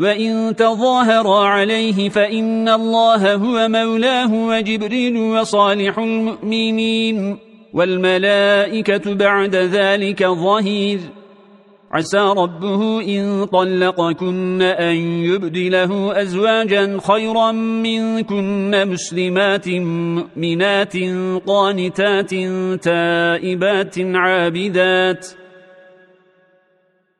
وإن تظاهرا عليه فإن الله هو مولاه وجبريل وصالح المؤمنين والملائكة بعد ذلك ظهير. عسى ربه إن طلقكن أن يبدله أزواجا خيرا منكن مسلمات مؤمنات قانتات تائبات عابدات